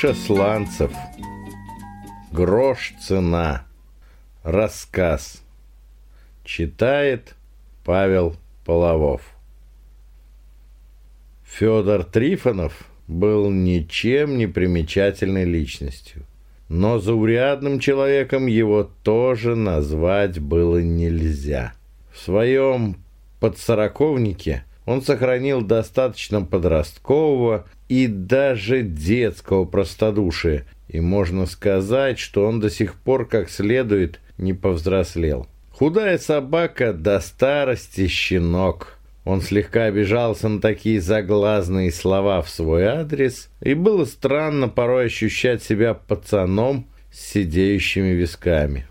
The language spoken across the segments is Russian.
Крыша сланцев. Грош цена. Рассказ. Читает Павел Половов. Федор Трифонов был ничем не примечательной личностью. Но заурядным человеком его тоже назвать было нельзя. В своем подсороковнике он сохранил достаточно подросткового и даже детского простодушия, и можно сказать, что он до сих пор как следует не повзрослел. Худая собака до старости щенок. Он слегка обижался на такие заглазные слова в свой адрес, и было странно порой ощущать себя пацаном с сидеющими висками.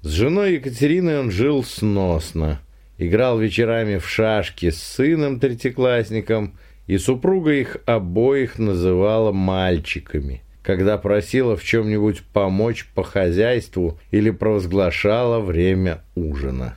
С женой Екатериной он жил сносно. Играл вечерами в шашки с сыном-третьеклассником и супруга их обоих называла мальчиками, когда просила в чем-нибудь помочь по хозяйству или провозглашала время ужина.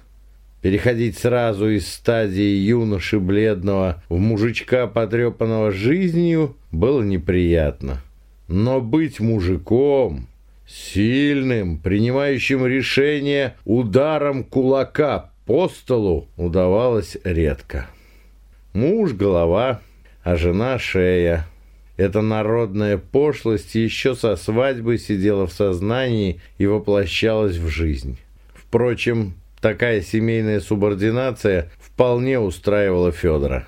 Переходить сразу из стадии юноши бледного в мужичка, потрепанного жизнью, было неприятно. Но быть мужиком, сильным, принимающим решение ударом кулака по столу, удавалось редко. Муж – голова, а жена шея. Эта народная пошлость еще со свадьбы сидела в сознании и воплощалась в жизнь. Впрочем, такая семейная субординация вполне устраивала Федора.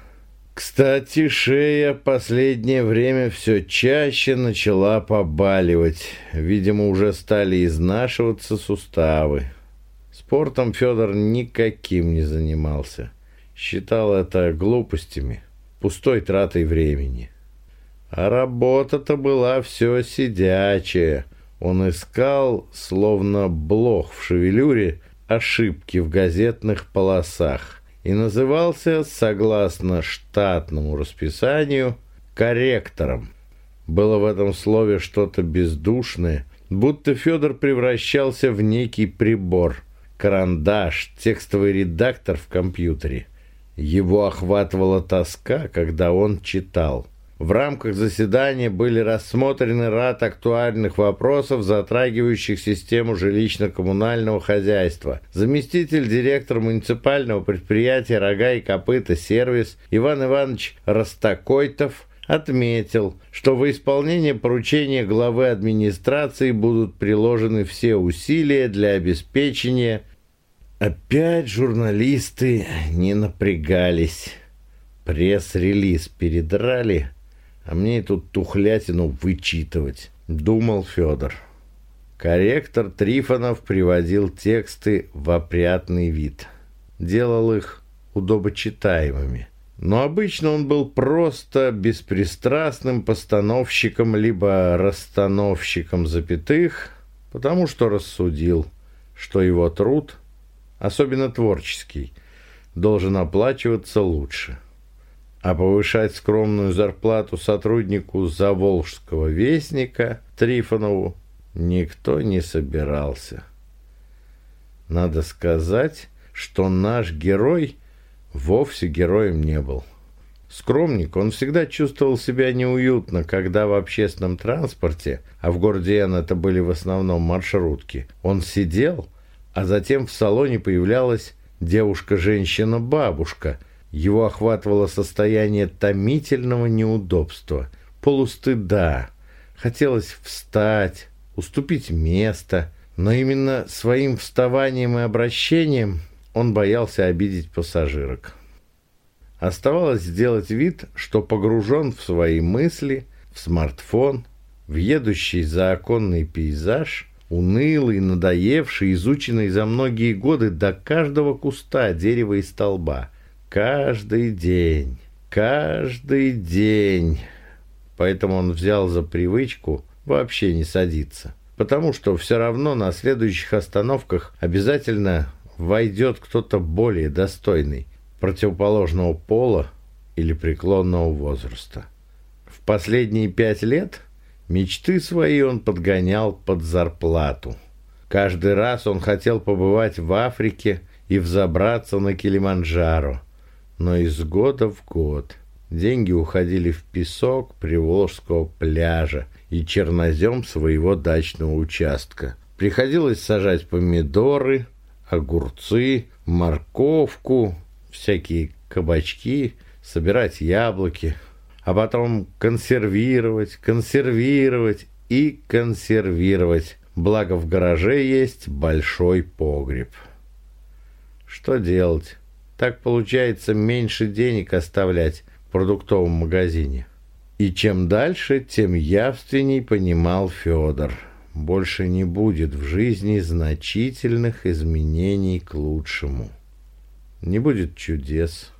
Кстати, шея последнее время все чаще начала побаливать. Видимо, уже стали изнашиваться суставы. Спортом Федор никаким не занимался. Считал это глупостями пустой тратой времени. А работа-то была все сидячая. Он искал, словно блох в шевелюре, ошибки в газетных полосах и назывался, согласно штатному расписанию, корректором. Было в этом слове что-то бездушное, будто Федор превращался в некий прибор, карандаш, текстовый редактор в компьютере – его охватывала тоска, когда он читал. В рамках заседания были рассмотрены ряд актуальных вопросов, затрагивающих систему жилищно-коммунального хозяйства. Заместитель директора муниципального предприятия «Рога и копыта сервис» Иван Иванович Ростокойтов отметил, что во исполнение поручения главы администрации будут приложены все усилия для обеспечения Опять журналисты не напрягались. Пресс-релиз передрали, а мне эту тухлятину вычитывать, думал Федор. Корректор Трифонов приводил тексты в опрятный вид. Делал их удобочитаемыми. Но обычно он был просто беспристрастным постановщиком либо расстановщиком запятых, потому что рассудил, что его труд – особенно творческий, должен оплачиваться лучше. А повышать скромную зарплату сотруднику Заволжского вестника Трифонову никто не собирался. Надо сказать, что наш герой вовсе героем не был. Скромник, он всегда чувствовал себя неуютно, когда в общественном транспорте, а в городе Н это были в основном маршрутки, он сидел – а затем в салоне появлялась девушка-женщина-бабушка. Его охватывало состояние томительного неудобства, полустыда. Хотелось встать, уступить место, но именно своим вставанием и обращением он боялся обидеть пассажирок. Оставалось сделать вид, что погружен в свои мысли, в смартфон, в едущий за оконный пейзаж – унылый, надоевший, изученный за многие годы до каждого куста, дерева и столба. Каждый день, каждый день. Поэтому он взял за привычку вообще не садиться. Потому что все равно на следующих остановках обязательно войдет кто-то более достойный, противоположного пола или преклонного возраста. В последние пять лет – Мечты свои он подгонял под зарплату. Каждый раз он хотел побывать в Африке и взобраться на Килиманджаро, но из года в год деньги уходили в песок Приволжского пляжа и чернозем своего дачного участка. Приходилось сажать помидоры, огурцы, морковку, всякие кабачки, собирать яблоки, а потом консервировать, консервировать и консервировать. Благо в гараже есть большой погреб. Что делать? Так получается меньше денег оставлять в продуктовом магазине. И чем дальше, тем явственней понимал Федор. Больше не будет в жизни значительных изменений к лучшему. Не будет чудес,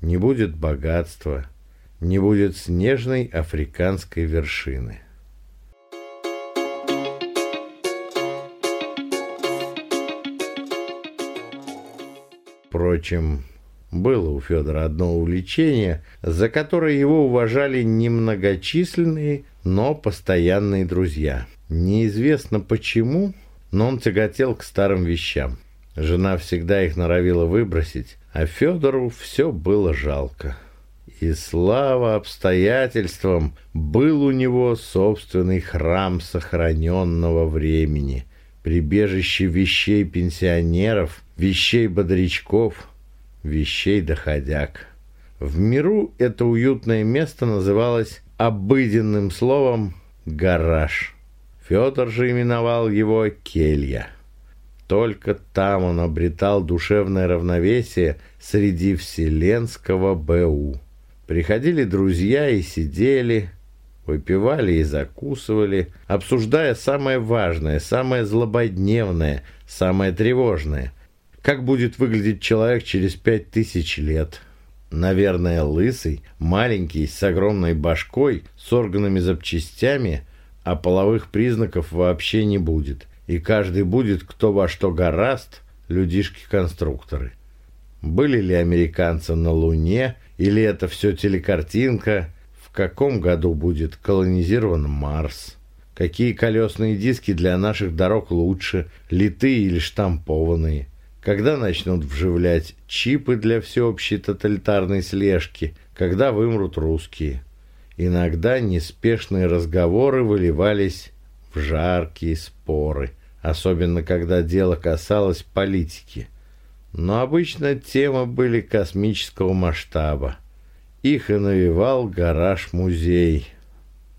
не будет богатства, не будет снежной африканской вершины. Впрочем, было у Федора одно увлечение, за которое его уважали немногочисленные, но постоянные друзья. Неизвестно почему, но он тяготел к старым вещам. Жена всегда их норовила выбросить, а Федору все было жалко. И слава обстоятельствам, был у него собственный храм сохраненного времени, прибежище вещей пенсионеров, вещей бодрячков, вещей доходяг. В миру это уютное место называлось обыденным словом «гараж». Федор же именовал его «келья». Только там он обретал душевное равновесие среди вселенского БУ. Приходили друзья и сидели, выпивали и закусывали, обсуждая самое важное, самое злободневное, самое тревожное – как будет выглядеть человек через пять тысяч лет? Наверное, лысый, маленький, с огромной башкой, с органами-запчастями, а половых признаков вообще не будет. И каждый будет кто во что гораст, людишки-конструкторы. Были ли американцы на Луне, или это все телекартинка? В каком году будет колонизирован Марс? Какие колесные диски для наших дорог лучше, литые или штампованные? когда начнут вживлять чипы для всеобщей тоталитарной слежки, когда вымрут русские. Иногда неспешные разговоры выливались в жаркие споры, особенно когда дело касалось политики. Но обычно темы были космического масштаба. Их и навевал гараж-музей,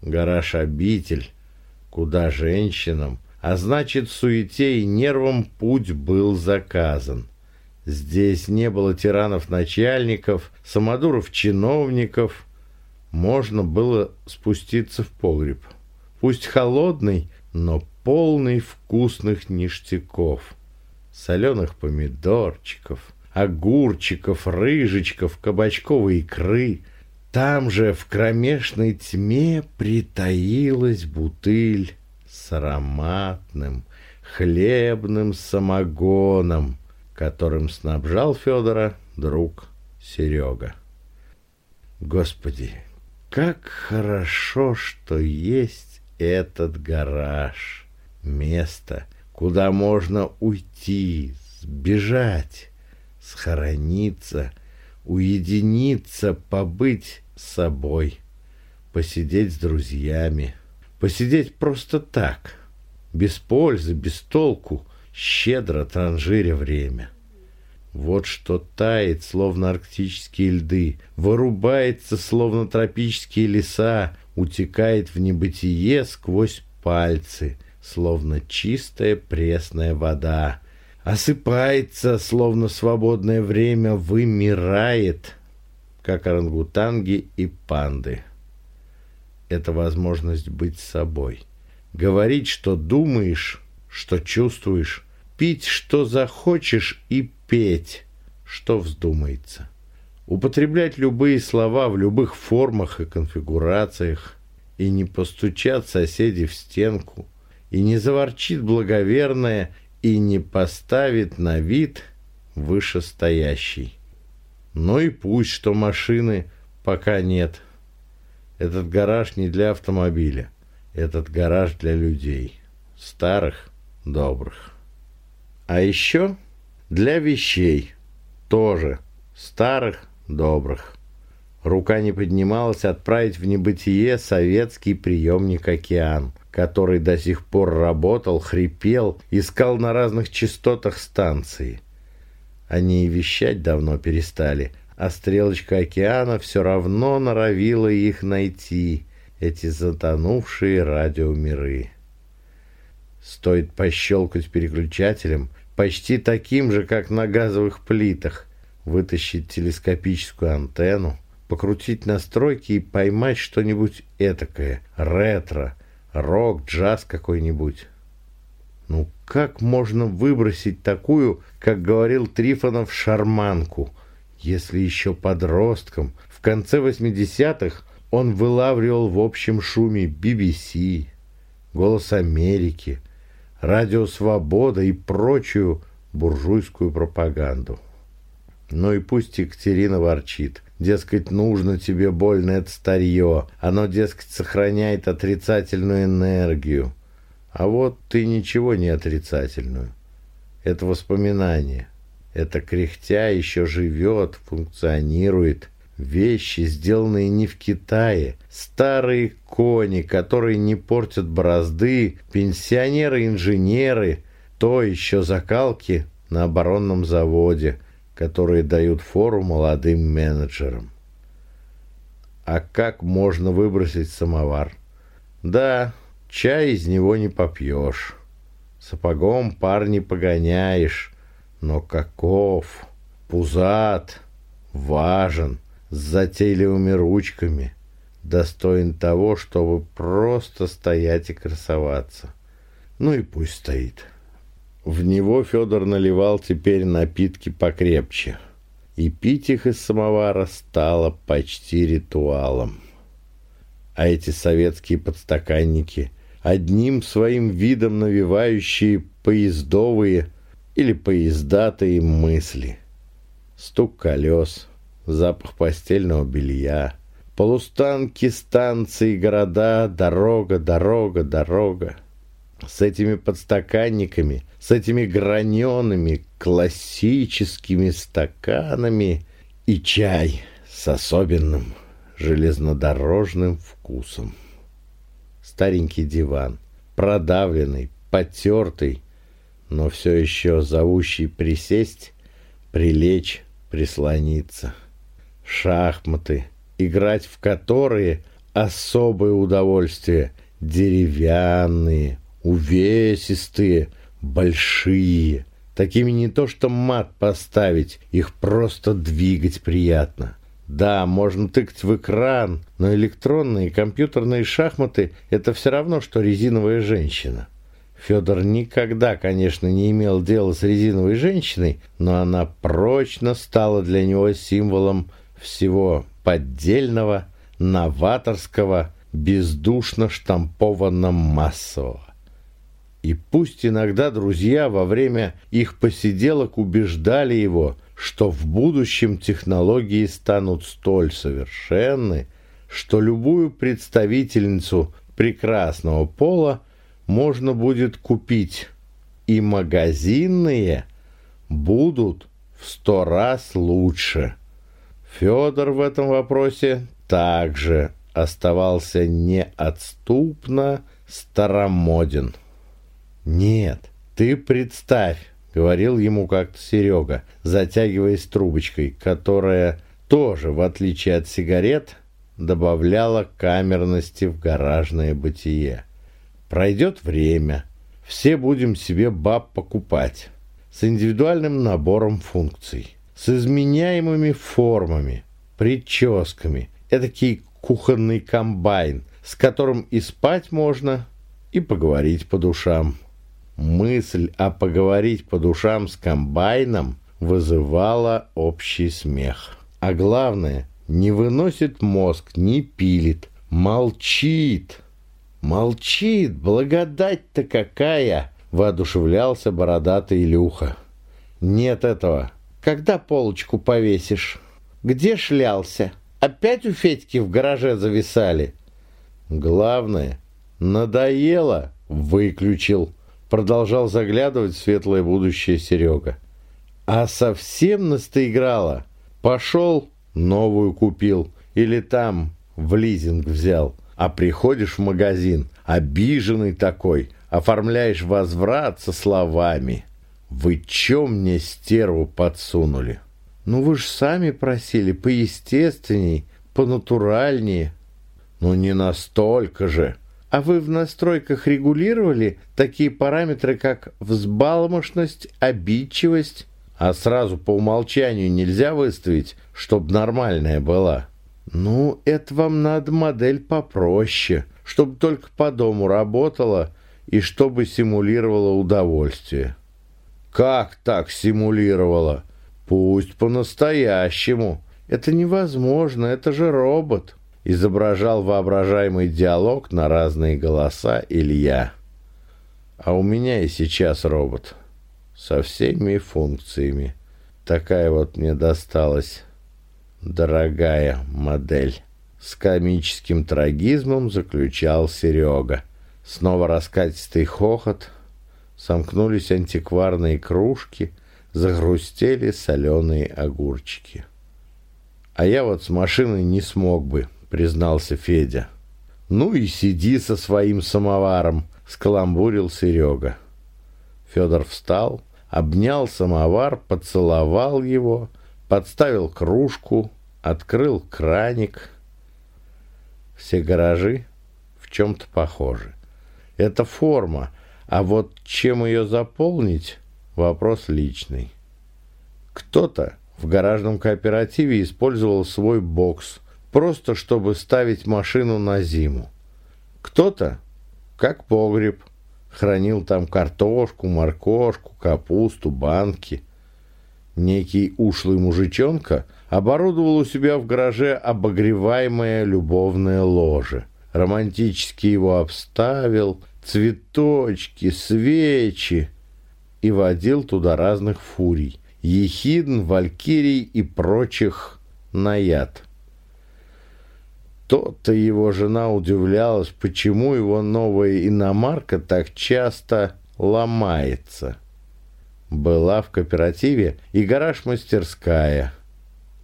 гараж-обитель, куда женщинам, а значит, суете и нервам путь был заказан. Здесь не было тиранов-начальников, самодуров-чиновников. Можно было спуститься в погреб. Пусть холодный, но полный вкусных ништяков. Соленых помидорчиков, огурчиков, рыжечков, кабачковой икры. Там же в кромешной тьме притаилась бутыль с ароматным хлебным самогоном, которым снабжал Федора друг Серега. Господи, как хорошо, что есть этот гараж, место, куда можно уйти, сбежать, схорониться, уединиться, побыть собой, посидеть с друзьями – Посидеть просто так, без пользы, без толку, щедро транжиря время. Вот что тает, словно арктические льды, вырубается, словно тропические леса, утекает в небытие сквозь пальцы, словно чистая пресная вода, осыпается, словно свободное время вымирает, как орангутанги и панды это возможность быть собой. Говорить, что думаешь, что чувствуешь, пить, что захочешь, и петь, что вздумается. Употреблять любые слова в любых формах и конфигурациях, и не постучат соседи в стенку, и не заворчит благоверная, и не поставит на вид вышестоящий. Ну и пусть, что машины пока нет, этот гараж не для автомобиля. Этот гараж для людей. Старых, добрых. А еще для вещей. Тоже старых, добрых. Рука не поднималась отправить в небытие советский приемник «Океан», который до сих пор работал, хрипел, искал на разных частотах станции. Они и вещать давно перестали, а стрелочка океана все равно норовила их найти, эти затонувшие радиомиры. Стоит пощелкать переключателем, почти таким же, как на газовых плитах, вытащить телескопическую антенну, покрутить настройки и поймать что-нибудь этакое, ретро, рок, джаз какой-нибудь. Ну как можно выбросить такую, как говорил Трифонов, шарманку, если еще подростком, в конце 80-х он вылавливал в общем шуме BBC, «Голос Америки», «Радио Свобода» и прочую буржуйскую пропаганду. Ну и пусть Екатерина ворчит. Дескать, нужно тебе больно это старье. Оно, дескать, сохраняет отрицательную энергию. А вот ты ничего не отрицательную. Это воспоминание. Это кряхтя еще живет, функционирует. Вещи, сделанные не в Китае. Старые кони, которые не портят борозды. Пенсионеры-инженеры. То еще закалки на оборонном заводе, которые дают фору молодым менеджерам. А как можно выбросить самовар? Да, Чай из него не попьешь, сапогом пар не погоняешь, но каков, пузат, важен, с затейливыми ручками, достоин того, чтобы просто стоять и красоваться. Ну и пусть стоит. В него Федор наливал теперь напитки покрепче, и пить их из самовара стало почти ритуалом. А эти советские подстаканники одним своим видом навевающие поездовые или поездатые мысли. Стук колес, запах постельного белья, полустанки, станции, города, дорога, дорога, дорога. С этими подстаканниками, с этими гранеными классическими стаканами и чай с особенным железнодорожным вкусом старенький диван, продавленный, потертый, но все еще зовущий присесть, прилечь, прислониться. Шахматы, играть в которые особое удовольствие, деревянные, увесистые, большие. Такими не то что мат поставить, их просто двигать приятно. Да, можно тыкать в экран, но электронные компьютерные шахматы – это все равно, что резиновая женщина. Федор никогда, конечно, не имел дела с резиновой женщиной, но она прочно стала для него символом всего поддельного, новаторского, бездушно штампованно массового. И пусть иногда друзья во время их посиделок убеждали его – что в будущем технологии станут столь совершенны, что любую представительницу прекрасного пола можно будет купить, и магазинные будут в сто раз лучше. Федор в этом вопросе также оставался неотступно старомоден. Нет, ты представь, говорил ему как-то Серега, затягиваясь трубочкой, которая тоже, в отличие от сигарет, добавляла камерности в гаражное бытие. Пройдет время, все будем себе баб покупать с индивидуальным набором функций, с изменяемыми формами, прическами, этакий кухонный комбайн, с которым и спать можно, и поговорить по душам. Мысль о поговорить по душам с комбайном вызывала общий смех. А главное, не выносит мозг, не пилит, молчит. Молчит, благодать-то какая! Воодушевлялся бородатый Илюха. Нет этого. Когда полочку повесишь? Где шлялся? Опять у Федьки в гараже зависали? Главное, надоело, выключил продолжал заглядывать в светлое будущее Серега. А совсем настоиграла. Пошел, новую купил. или там в лизинг взял, а приходишь в магазин, обиженный такой, оформляешь возврат со словами «Вы чё мне стерву подсунули?» «Ну вы ж сами просили, поестественней, понатуральнее». «Ну не настолько же». А вы в настройках регулировали такие параметры, как взбалмошность, обидчивость? А сразу по умолчанию нельзя выставить, чтобы нормальная была? Ну, это вам надо модель попроще, чтобы только по дому работала и чтобы симулировала удовольствие. Как так симулировала? Пусть по-настоящему. Это невозможно, это же робот изображал воображаемый диалог на разные голоса Илья. А у меня и сейчас робот. Со всеми функциями. Такая вот мне досталась дорогая модель. С комическим трагизмом заключал Серега. Снова раскатистый хохот. Сомкнулись антикварные кружки. Загрустели соленые огурчики. А я вот с машиной не смог бы признался Федя. «Ну и сиди со своим самоваром», — скаламбурил Серега. Федор встал, обнял самовар, поцеловал его, подставил кружку, открыл краник. Все гаражи в чем-то похожи. Это форма, а вот чем ее заполнить – вопрос личный. Кто-то в гаражном кооперативе использовал свой бокс – просто чтобы ставить машину на зиму. Кто-то, как погреб, хранил там картошку, моркошку, капусту, банки. Некий ушлый мужичонка оборудовал у себя в гараже обогреваемое любовное ложе. Романтически его обставил, цветочки, свечи и водил туда разных фурий, ехидн, валькирий и прочих наяд. То-то его жена удивлялась, почему его новая иномарка так часто ломается. Была в кооперативе и гараж-мастерская.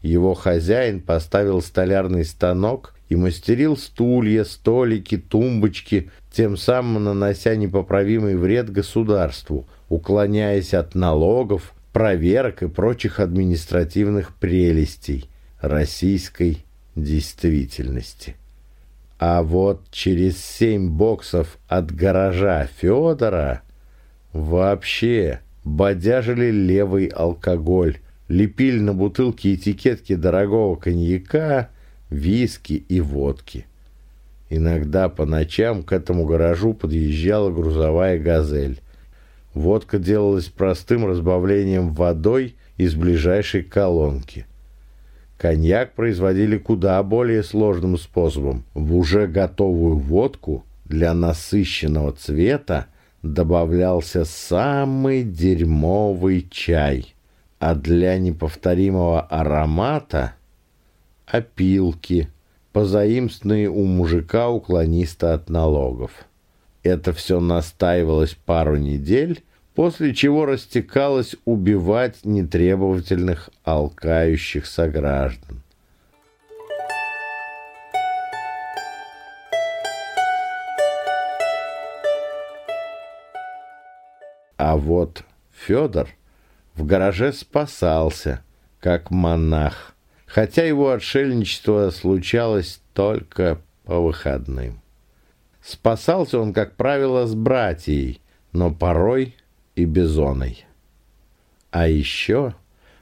Его хозяин поставил столярный станок и мастерил стулья, столики, тумбочки, тем самым нанося непоправимый вред государству, уклоняясь от налогов, проверок и прочих административных прелестей Российской действительности. А вот через семь боксов от гаража Федора вообще бодяжили левый алкоголь, лепили на бутылки этикетки дорогого коньяка, виски и водки. Иногда по ночам к этому гаражу подъезжала грузовая «Газель». Водка делалась простым разбавлением водой из ближайшей колонки. Коньяк производили куда более сложным способом. В уже готовую водку для насыщенного цвета добавлялся самый дерьмовый чай, а для неповторимого аромата – опилки, позаимственные у мужика-уклониста от налогов. Это все настаивалось пару недель, после чего растекалось убивать нетребовательных алкающих сограждан. А вот Федор в гараже спасался, как монах, хотя его отшельничество случалось только по выходным. Спасался он, как правило, с братьей, но порой и Бизоной. А еще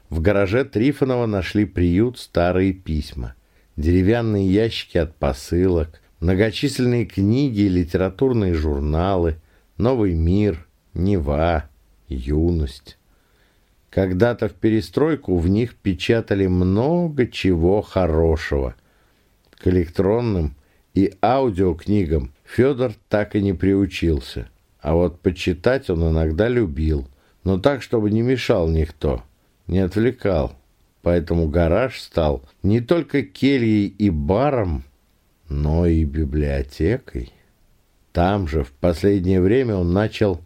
в гараже Трифонова нашли приют старые письма, деревянные ящики от посылок, многочисленные книги и литературные журналы, «Новый мир», «Нева», «Юность». Когда-то в перестройку в них печатали много чего хорошего. К электронным и аудиокнигам Федор так и не приучился – а вот почитать он иногда любил, но так, чтобы не мешал никто, не отвлекал. Поэтому гараж стал не только кельей и баром, но и библиотекой. Там же в последнее время он начал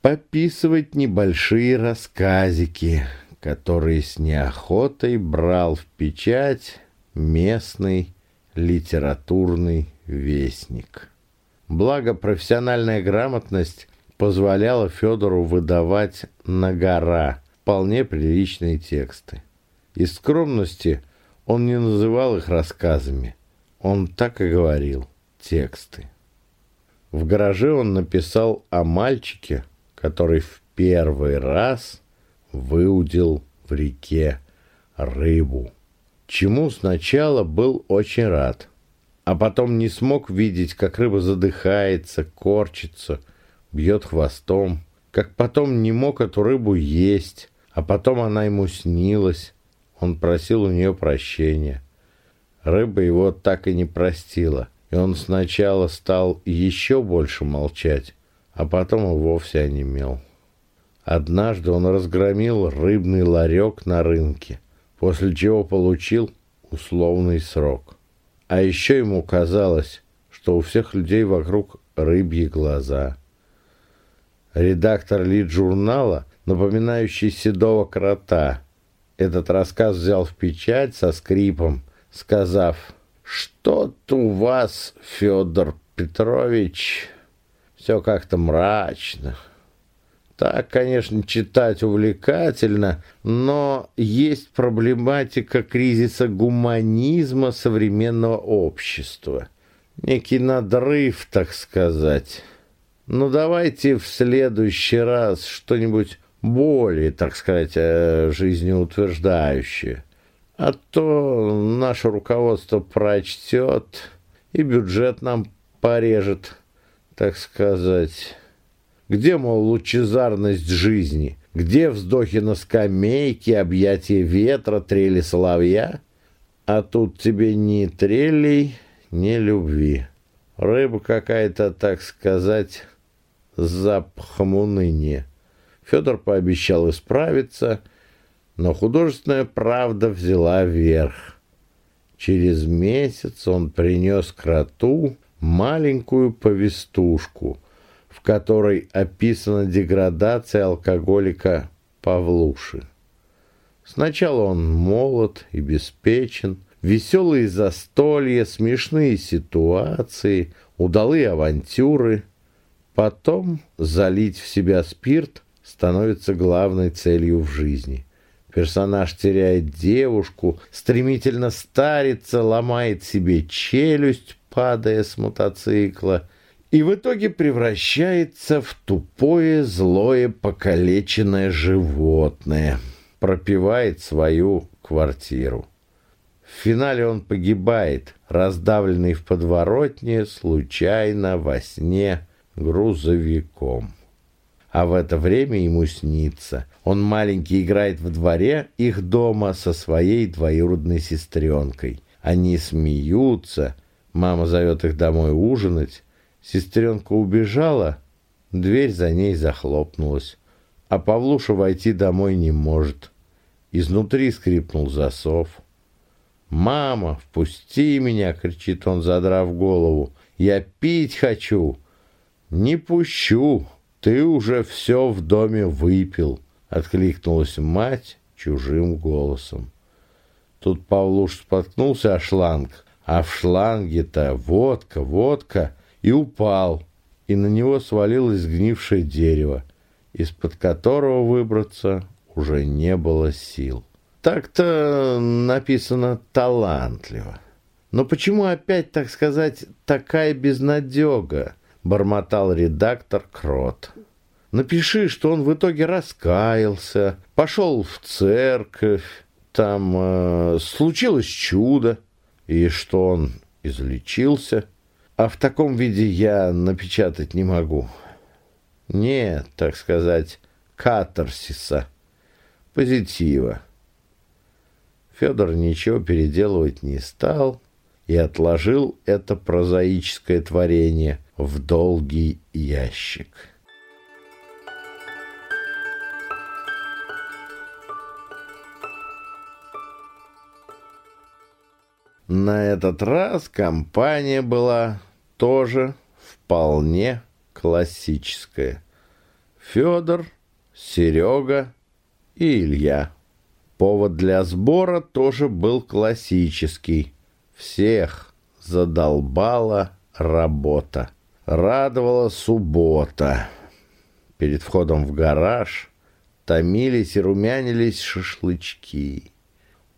пописывать небольшие рассказики, которые с неохотой брал в печать местный литературный вестник. Благо, профессиональная грамотность позволяла Федору выдавать на гора вполне приличные тексты. Из скромности он не называл их рассказами. Он так и говорил «тексты». В гараже он написал о мальчике, который в первый раз выудил в реке рыбу, чему сначала был очень рад, а потом не смог видеть, как рыба задыхается, корчится, бьет хвостом, как потом не мог эту рыбу есть, а потом она ему снилась, он просил у нее прощения. Рыба его так и не простила, и он сначала стал еще больше молчать, а потом и вовсе онемел. Однажды он разгромил рыбный ларек на рынке, после чего получил условный срок. А еще ему казалось, что у всех людей вокруг рыбьи глаза. Редактор лид-журнала, напоминающий седого крота, этот рассказ взял в печать со скрипом, сказав, «Что-то у вас, Федор Петрович, все как-то мрачно». Так, конечно, читать увлекательно, но есть проблематика кризиса гуманизма современного общества. Некий надрыв, так сказать. Ну, давайте в следующий раз что-нибудь более, так сказать, э, жизнеутверждающее. А то наше руководство прочтет и бюджет нам порежет, так сказать. Где, мол, лучезарность жизни? Где вздохи на скамейке, объятия ветра, трели соловья? А тут тебе ни трелей, ни любви. Рыба какая-то, так сказать, с запахом уныния. Федор пообещал исправиться, но художественная правда взяла верх. Через месяц он принес кроту маленькую повестушку, в которой описана деградация алкоголика Павлуши. Сначала он молод и беспечен, веселые застолья, смешные ситуации, удалые авантюры. Потом залить в себя спирт становится главной целью в жизни. Персонаж теряет девушку, стремительно старится, ломает себе челюсть, падая с мотоцикла, и в итоге превращается в тупое, злое, покалеченное животное, пропивает свою квартиру. В финале он погибает, раздавленный в подворотне, случайно, во сне, грузовиком а в это время ему снится. Он маленький играет в дворе их дома со своей двоюродной сестренкой. Они смеются, мама зовет их домой ужинать. Сестренка убежала, дверь за ней захлопнулась, а Павлуша войти домой не может. Изнутри скрипнул засов. «Мама, впусти меня!» — кричит он, задрав голову. «Я пить хочу!» «Не пущу!» «Ты уже все в доме выпил», — откликнулась мать чужим голосом. Тут Павлуш споткнулся о шланг, а в шланге-то водка, водка, и упал, и на него свалилось сгнившее дерево, из-под которого выбраться уже не было сил. Так-то написано талантливо. Но почему опять, так сказать, такая безнадега? бормотал редактор Крот. Напиши, что он в итоге раскаялся, пошел в церковь, там э, случилось чудо, и что он излечился. А в таком виде я напечатать не могу. Нет, так сказать, катарсиса, позитива. Федор ничего переделывать не стал и отложил это прозаическое творение – в долгий ящик. На этот раз компания была тоже вполне классическая. Федор, Серега и Илья. Повод для сбора тоже был классический. Всех задолбала работа. Радовала суббота. Перед входом в гараж томились и румянились шашлычки.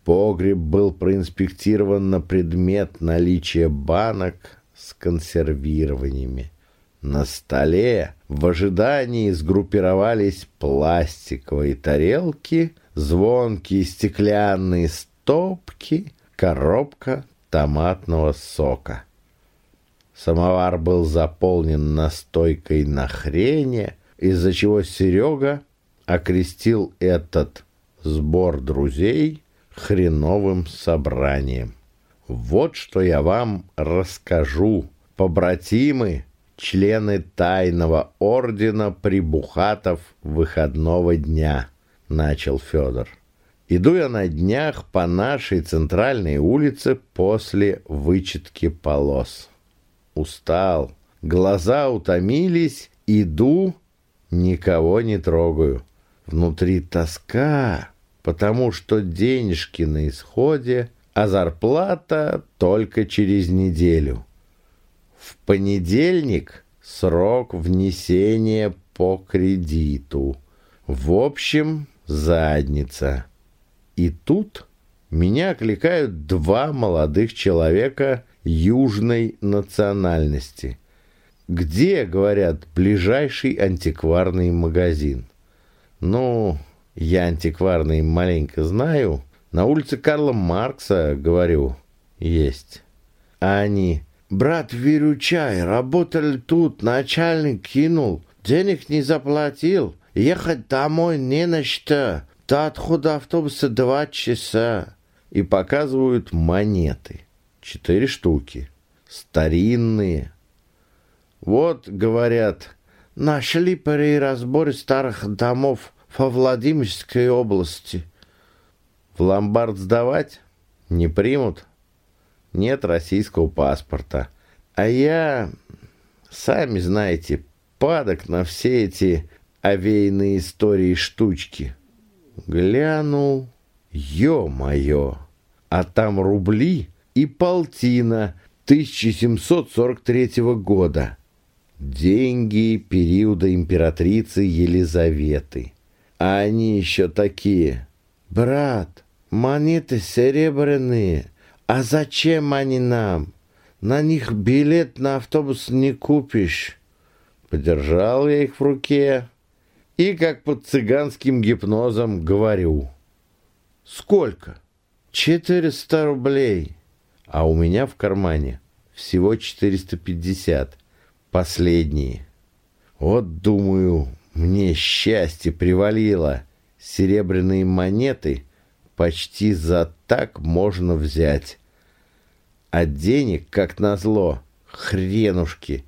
Погреб был проинспектирован на предмет наличия банок с консервированиями. На столе в ожидании сгруппировались пластиковые тарелки, звонкие стеклянные стопки, коробка томатного сока. Самовар был заполнен настойкой на хрене, из-за чего Серега окрестил этот сбор друзей хреновым собранием. Вот что я вам расскажу, побратимы, члены тайного ордена прибухатов выходного дня, начал Федор. Иду я на днях по нашей центральной улице после вычетки полос. Устал, глаза утомились, иду, никого не трогаю. Внутри тоска, потому что денежки на исходе, а зарплата только через неделю. В понедельник срок внесения по кредиту. В общем, задница. И тут меня окликают два молодых человека южной национальности. Где, говорят, ближайший антикварный магазин? Ну, я антикварный маленько знаю. На улице Карла Маркса, говорю, есть. А они, Брат Виручай, работали тут, начальник кинул, денег не заплатил, ехать домой не на что. До отхода автобуса два часа. И показывают монеты. Четыре штуки. Старинные. Вот, говорят, нашли при разборе старых домов во Владимирской области. Ломбард сдавать? Не примут? нет российского паспорта. А я, сами знаете, падок на все эти овеянные истории штучки. Глянул, ё-моё, а там рубли и полтина 1743 года. Деньги периода императрицы Елизаветы. А они еще такие. Брат, монеты серебряные, а зачем они нам? На них билет на автобус не купишь. Подержал я их в руке и, как под цыганским гипнозом, говорю. Сколько? Четыреста рублей. А у меня в кармане всего четыреста пятьдесят. Последние. Вот, думаю, мне счастье привалило. Серебряные монеты почти за так можно взять. А денег, как назло, хренушки.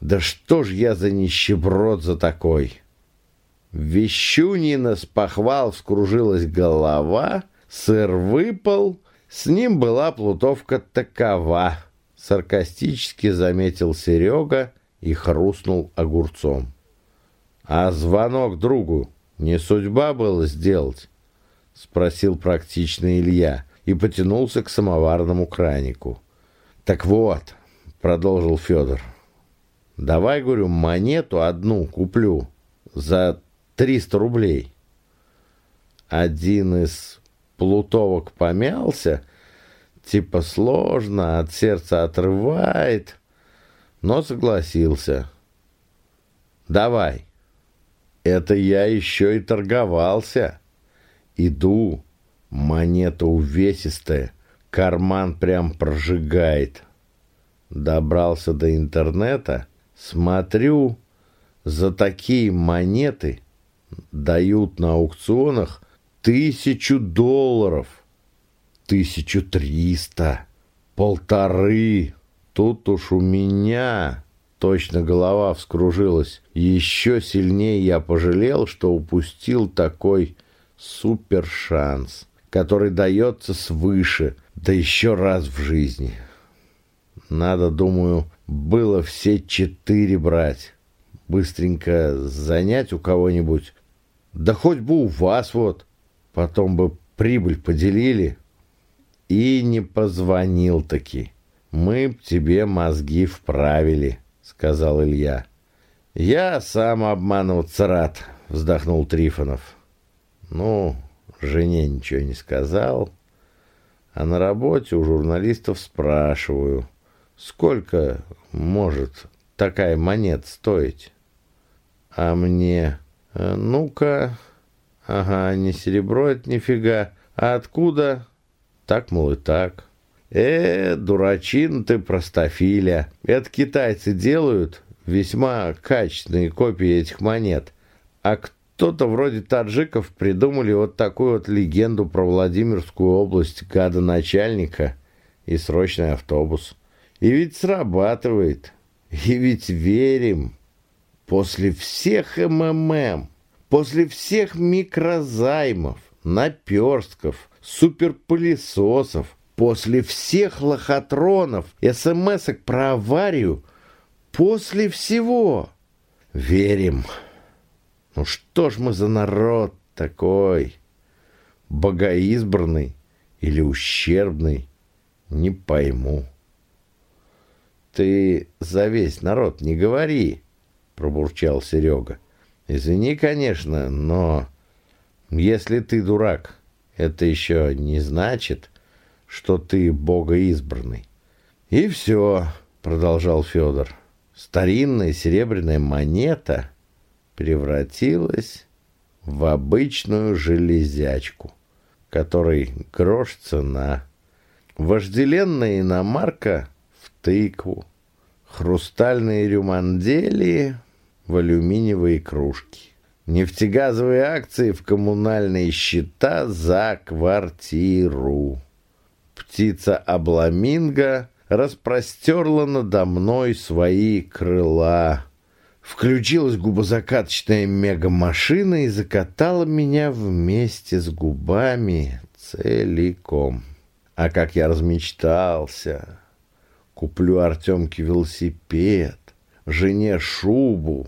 Да что ж я за нищеброд за такой? Вещунина с похвал вскружилась голова, сыр выпал, с ним была плутовка такова. Саркастически заметил Серега и хрустнул огурцом. А звонок другу не судьба было сделать? Спросил практичный Илья и потянулся к самоварному кранику. «Так вот», — продолжил Федор, — «давай, говорю, монету одну куплю за 300 рублей». Один из плутовок помялся, типа сложно, от сердца отрывает, но согласился. «Давай». Это я еще и торговался. Иду, Монета увесистая, карман прям прожигает. Добрался до интернета, смотрю, за такие монеты дают на аукционах тысячу долларов, тысячу триста, полторы. Тут уж у меня точно голова вскружилась. Еще сильнее я пожалел, что упустил такой супер шанс который дается свыше, да еще раз в жизни. Надо, думаю, было все четыре брать. Быстренько занять у кого-нибудь. Да хоть бы у вас вот. Потом бы прибыль поделили. И не позвонил таки. мы б тебе мозги вправили, сказал Илья. Я сам обманываться рад, вздохнул Трифонов. Ну, жене ничего не сказал. А на работе у журналистов спрашиваю, сколько может такая монет стоить? А мне, «Э, ну-ка, ага, не серебро это нифига, а откуда? Так, мол, и так. Э, дурачин ты, простофиля. Это китайцы делают весьма качественные копии этих монет. А кто-то вроде таджиков придумали вот такую вот легенду про Владимирскую область гада-начальника и срочный автобус. И ведь срабатывает. И ведь верим. После всех МММ, после всех микрозаймов, наперстков, суперпылесосов, после всех лохотронов, смс-ок про аварию, после всего верим. Ну что ж мы за народ такой? Богоизбранный или ущербный? Не пойму. Ты за весь народ не говори, пробурчал Серега. Извини, конечно, но если ты дурак, это еще не значит, что ты богоизбранный. И все, продолжал Федор. Старинная серебряная монета превратилась в обычную железячку, которой грош цена. Вожделенная иномарка тыкву, хрустальные рюманделии в алюминиевые кружки, нефтегазовые акции в коммунальные счета за квартиру. Птица Абламинго распростерла надо мной свои крыла. Включилась губозакаточная мегамашина и закатала меня вместе с губами целиком. А как я размечтался! Куплю Артемке велосипед, жене шубу.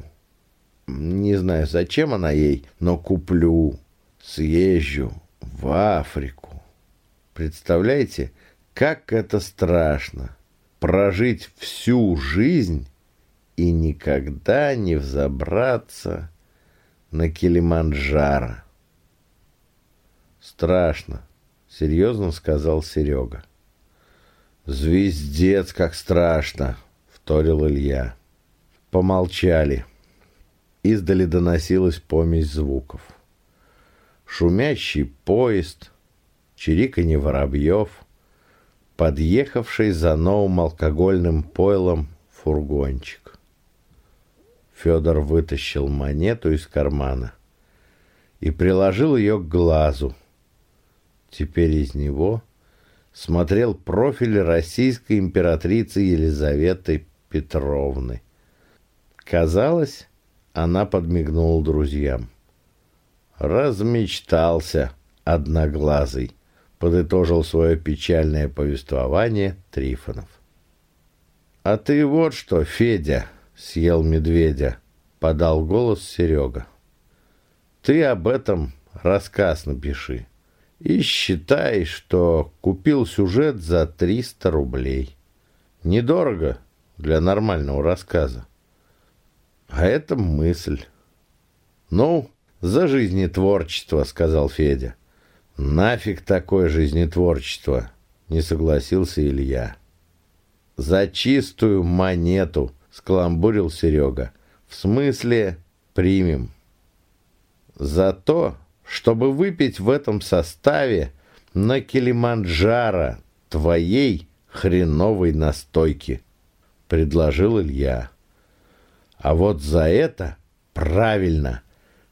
Не знаю, зачем она ей, но куплю. Съезжу в Африку. Представляете, как это страшно. Прожить всю жизнь и никогда не взобраться на Килиманджаро. Страшно, серьезно сказал Серега. «Звездец, как страшно!» — вторил Илья. Помолчали. Издали доносилась помесь звуков. Шумящий поезд, чириканье воробьев, подъехавший за новым алкогольным пойлом фургончик. Федор вытащил монету из кармана и приложил ее к глазу. Теперь из него смотрел профиль российской императрицы Елизаветы Петровны. Казалось, она подмигнула друзьям. «Размечтался, одноглазый», — подытожил свое печальное повествование Трифонов. «А ты вот что, Федя!» — съел медведя, — подал голос Серега. «Ты об этом рассказ напиши и считай, что купил сюжет за 300 рублей. Недорого для нормального рассказа. А это мысль. Ну, за жизнетворчество, сказал Федя. Нафиг такое жизнетворчество, не согласился Илья. За чистую монету, скаламбурил Серега. В смысле, примем. За то, чтобы выпить в этом составе на Килиманджаро твоей хреновой настойки, предложил Илья. А вот за это правильно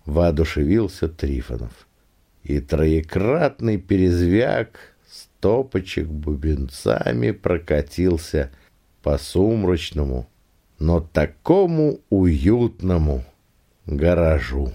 воодушевился Трифонов. И троекратный перезвяк стопочек бубенцами прокатился по сумрачному, но такому уютному гаражу.